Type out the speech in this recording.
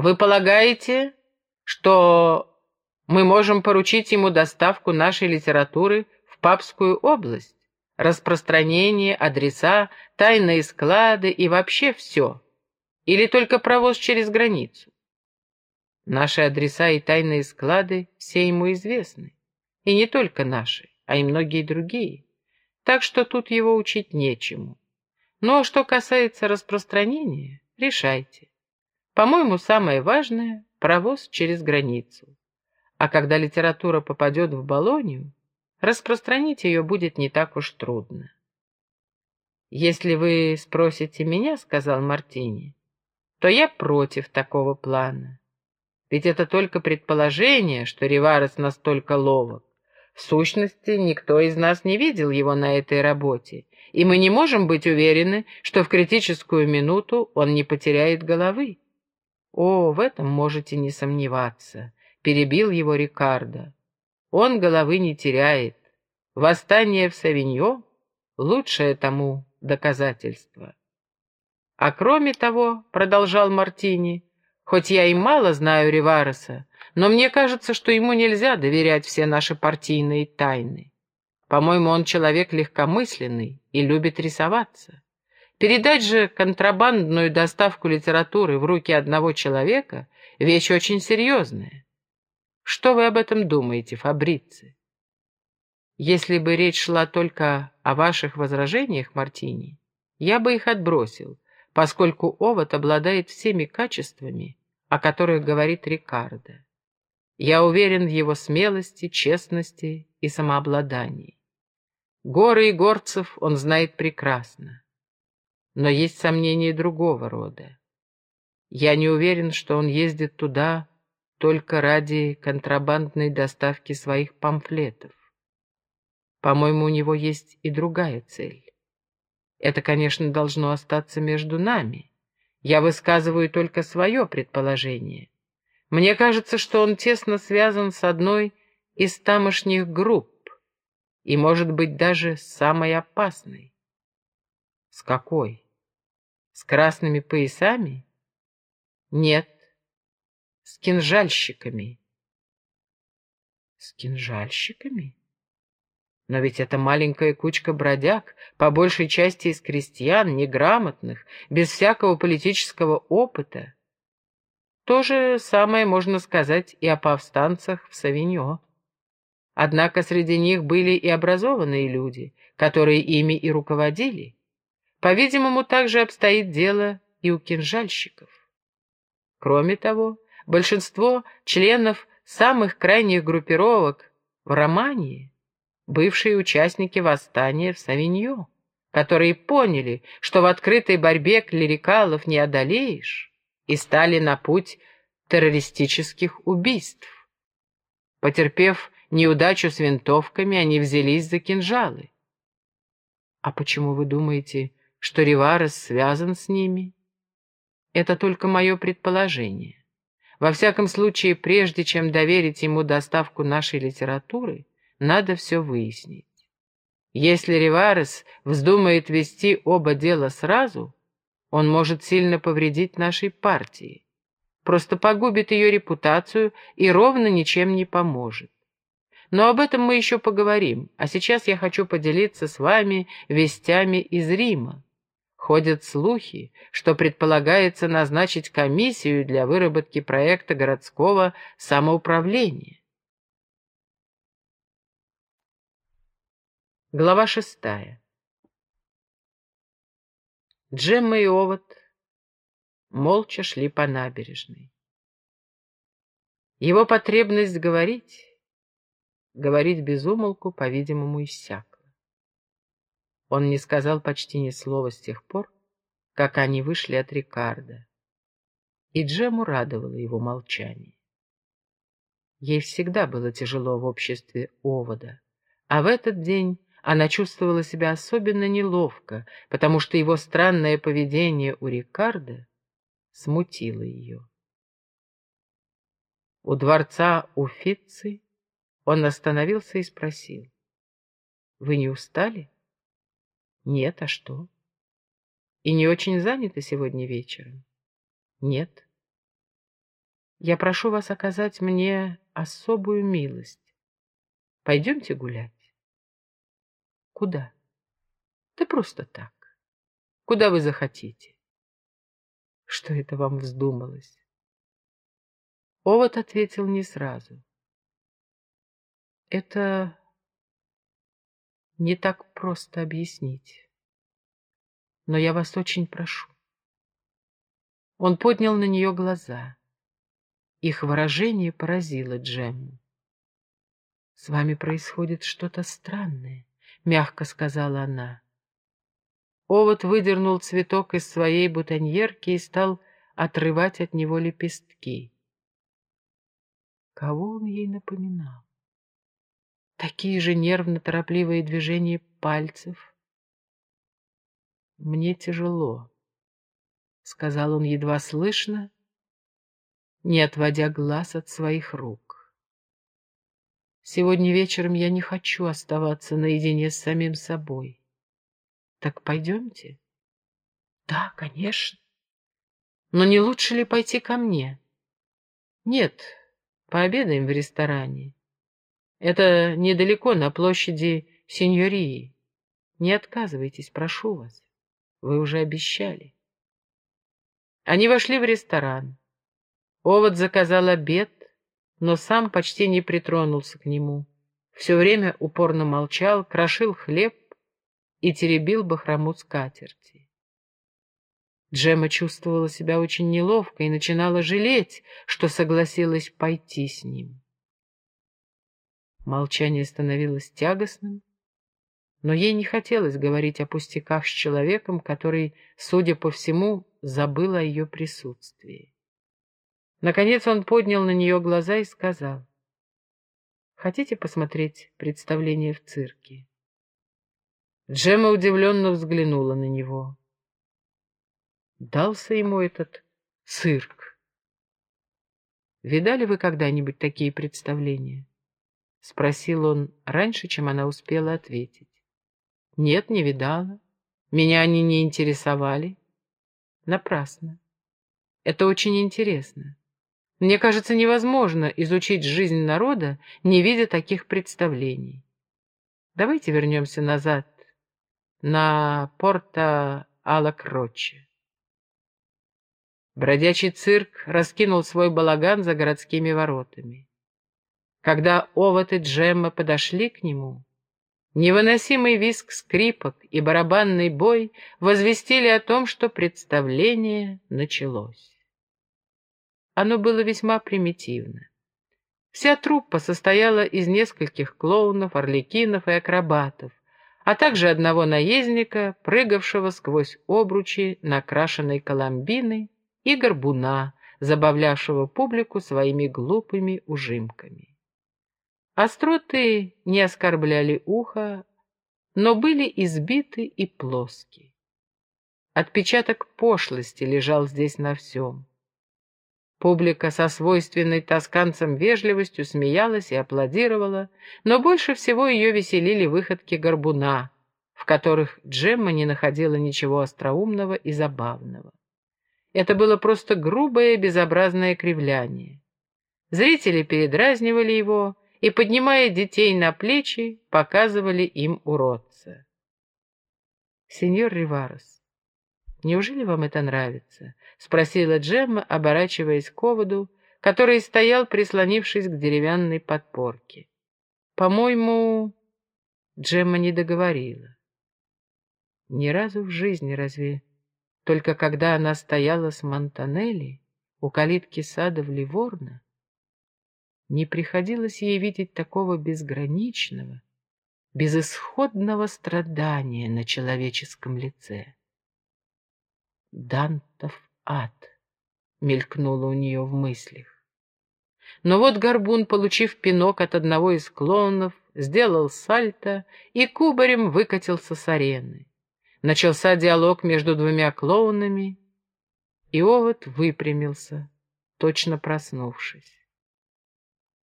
Вы полагаете, что мы можем поручить ему доставку нашей литературы в Папскую область? Распространение, адреса, тайные склады и вообще все? Или только провоз через границу? Наши адреса и тайные склады все ему известны. И не только наши, а и многие другие. Так что тут его учить нечему. Но что касается распространения, решайте. По-моему, самое важное — провоз через границу. А когда литература попадет в Болонию, распространить ее будет не так уж трудно. «Если вы спросите меня, — сказал Мартини, — то я против такого плана. Ведь это только предположение, что Риварес настолько ловок. В сущности, никто из нас не видел его на этой работе, и мы не можем быть уверены, что в критическую минуту он не потеряет головы. «О, в этом можете не сомневаться», — перебил его Рикардо. «Он головы не теряет. Восстание в Савиньо — лучшее тому доказательство». «А кроме того», — продолжал Мартини, — «хоть я и мало знаю Ривареса, но мне кажется, что ему нельзя доверять все наши партийные тайны. По-моему, он человек легкомысленный и любит рисоваться. Передать же контрабандную доставку литературы в руки одного человека — вещь очень серьезная. Что вы об этом думаете, Фабрици? Если бы речь шла только о ваших возражениях, Мартини, я бы их отбросил, поскольку овод обладает всеми качествами, о которых говорит Рикардо. Я уверен в его смелости, честности и самообладании. Горы и горцев он знает прекрасно. Но есть сомнения другого рода. Я не уверен, что он ездит туда только ради контрабандной доставки своих памфлетов. По-моему, у него есть и другая цель. Это, конечно, должно остаться между нами. Я высказываю только свое предположение. Мне кажется, что он тесно связан с одной из тамошних групп, и, может быть, даже самой опасной. С какой? С красными поясами? Нет, с кинжальщиками. С кинжальщиками? Но ведь это маленькая кучка бродяг, по большей части из крестьян, неграмотных, без всякого политического опыта. То же самое можно сказать и о повстанцах в Савиньо. Однако среди них были и образованные люди, которые ими и руководили. По-видимому, также обстоит дело и у кинжальщиков. Кроме того, большинство членов самых крайних группировок в Романии — бывшие участники восстания в Савиньо, которые поняли, что в открытой борьбе клерикалов не одолеешь, и стали на путь террористических убийств. Потерпев неудачу с винтовками, они взялись за кинжалы. А почему вы думаете, что Риварес связан с ними? Это только мое предположение. Во всяком случае, прежде чем доверить ему доставку нашей литературы, надо все выяснить. Если Риварес вздумает вести оба дела сразу, он может сильно повредить нашей партии, просто погубит ее репутацию и ровно ничем не поможет. Но об этом мы еще поговорим, а сейчас я хочу поделиться с вами вестями из Рима. Ходят слухи, что предполагается назначить комиссию для выработки проекта городского самоуправления. Глава шестая. Джемма и Овод молча шли по набережной. Его потребность говорить, говорить без умолку, по-видимому, иссякла. Он не сказал почти ни слова с тех пор, как они вышли от Рикардо, и Джему радовало его молчание. Ей всегда было тяжело в обществе Овода, а в этот день она чувствовала себя особенно неловко, потому что его странное поведение у Рикардо смутило ее. У дворца Уфицы он остановился и спросил. «Вы не устали?» «Нет, а что?» «И не очень заняты сегодня вечером?» «Нет». Я прошу вас оказать мне особую милость. Пойдемте гулять. Куда? Да просто так. Куда вы захотите. Что это вам вздумалось? Овод ответил не сразу. Это не так просто объяснить. Но я вас очень прошу. Он поднял на нее глаза. Их выражение поразило Джемму. «С вами происходит что-то странное», — мягко сказала она. Овод выдернул цветок из своей бутоньерки и стал отрывать от него лепестки. Кого он ей напоминал? Такие же нервно-торопливые движения пальцев. «Мне тяжело», — сказал он едва слышно, не отводя глаз от своих рук. «Сегодня вечером я не хочу оставаться наедине с самим собой. Так пойдемте?» «Да, конечно. Но не лучше ли пойти ко мне?» «Нет, пообедаем в ресторане. Это недалеко, на площади Синьории. Не отказывайтесь, прошу вас. Вы уже обещали». Они вошли в ресторан. Овод заказал обед, но сам почти не притронулся к нему. Все время упорно молчал, крошил хлеб и теребил бахрому скатерти. Джема чувствовала себя очень неловко и начинала жалеть, что согласилась пойти с ним. Молчание становилось тягостным, но ей не хотелось говорить о пустяках с человеком, который, судя по всему, забыл о ее присутствии. Наконец он поднял на нее глаза и сказал, «Хотите посмотреть представление в цирке?» Джема удивленно взглянула на него. Дался ему этот цирк. «Видали вы когда-нибудь такие представления?» — спросил он раньше, чем она успела ответить. «Нет, не видала. Меня они не интересовали». «Напрасно. Это очень интересно. Мне кажется, невозможно изучить жизнь народа, не видя таких представлений. Давайте вернемся назад, на порта Ала-Кроче. Бродячий цирк раскинул свой балаган за городскими воротами. Когда Овод и Джемма подошли к нему, невыносимый визг скрипок и барабанный бой возвестили о том, что представление началось. Оно было весьма примитивно. Вся труппа состояла из нескольких клоунов, орликинов и акробатов, а также одного наездника, прыгавшего сквозь обручи накрашенной коломбины, и горбуна, забавлявшего публику своими глупыми ужимками. Остроты не оскорбляли ухо, но были избиты и плоски. Отпечаток пошлости лежал здесь на всем. Публика со свойственной тосканцам вежливостью смеялась и аплодировала, но больше всего ее веселили выходки горбуна, в которых Джемма не находила ничего остроумного и забавного. Это было просто грубое безобразное кривляние. Зрители передразнивали его и, поднимая детей на плечи, показывали им уродца. «Сеньор Риварес, «Неужели вам это нравится?» — спросила Джемма, оборачиваясь к оводу, который стоял, прислонившись к деревянной подпорке. «По-моему...» Джемма не договорила. Ни разу в жизни разве только когда она стояла с Монтанелли у калитки сада в Ливорно, не приходилось ей видеть такого безграничного, безысходного страдания на человеческом лице. Дантов ад, мелькнуло у нее в мыслях. Но вот Горбун, получив пинок от одного из клоунов, сделал сальто и кубарем выкатился с арены. Начался диалог между двумя клоунами, и овод выпрямился, точно проснувшись.